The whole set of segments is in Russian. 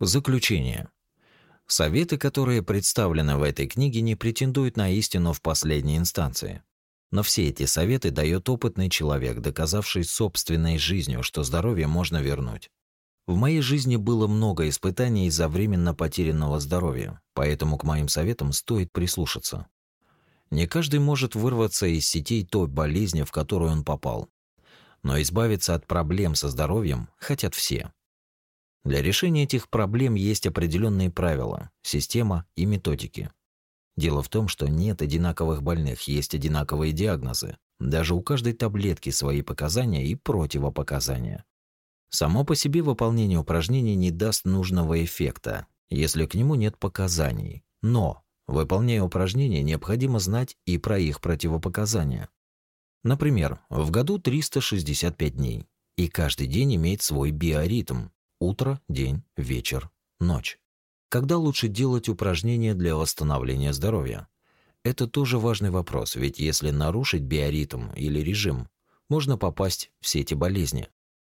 Заключение. Советы, которые представлены в этой книге, не претендуют на истину в последней инстанции. Но все эти советы дает опытный человек, доказавший собственной жизнью, что здоровье можно вернуть. В моей жизни было много испытаний из-за временно потерянного здоровья, поэтому к моим советам стоит прислушаться. Не каждый может вырваться из сетей той болезни, в которую он попал. Но избавиться от проблем со здоровьем хотят все. Для решения этих проблем есть определенные правила, система и методики. Дело в том, что нет одинаковых больных, есть одинаковые диагнозы. Даже у каждой таблетки свои показания и противопоказания. Само по себе выполнение упражнений не даст нужного эффекта, если к нему нет показаний. Но, выполняя упражнения, необходимо знать и про их противопоказания. Например, в году 365 дней, и каждый день имеет свой биоритм, утро, день, вечер, ночь. Когда лучше делать упражнения для восстановления здоровья? Это тоже важный вопрос, ведь если нарушить биоритм или режим, можно попасть в все эти болезни.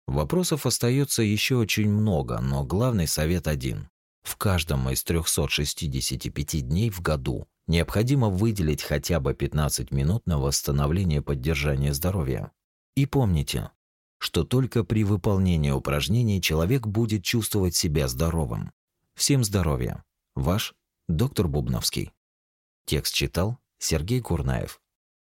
Вопросов остается еще очень много, но главный совет один. В каждом из 365 дней в году необходимо выделить хотя бы 15 минут на восстановление и поддержание здоровья. И помните, что только при выполнении упражнений человек будет чувствовать себя здоровым. Всем здоровья. Ваш доктор Бубновский. Текст читал Сергей Курнаев.